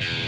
you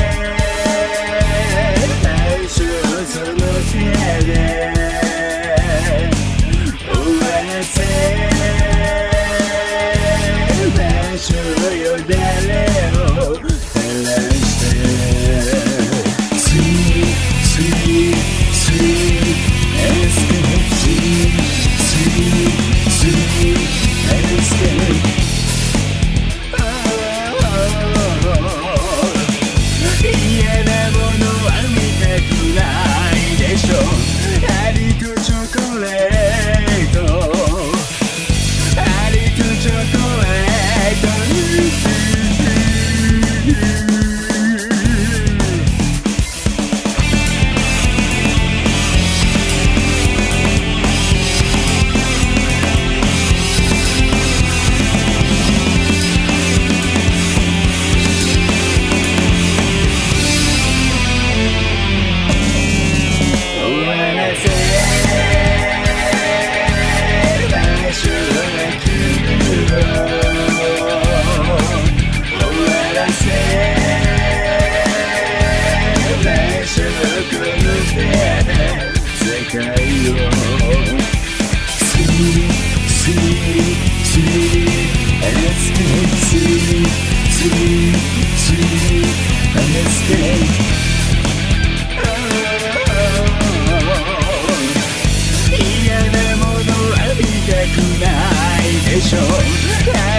なもの」「あ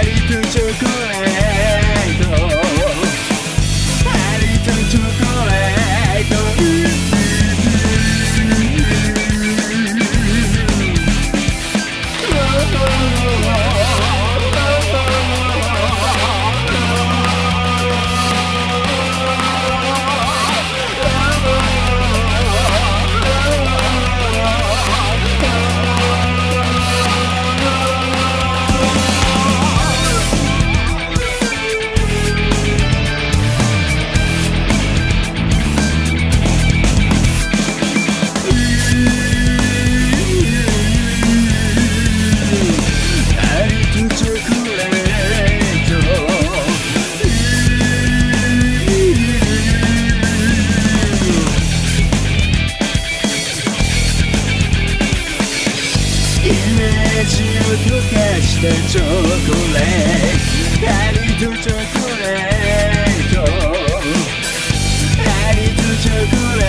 りとチョコレジを溶かしたチョコレートハリーとチョコレートハリーとチョコレ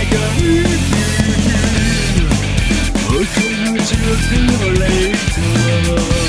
ート僕のチョコレート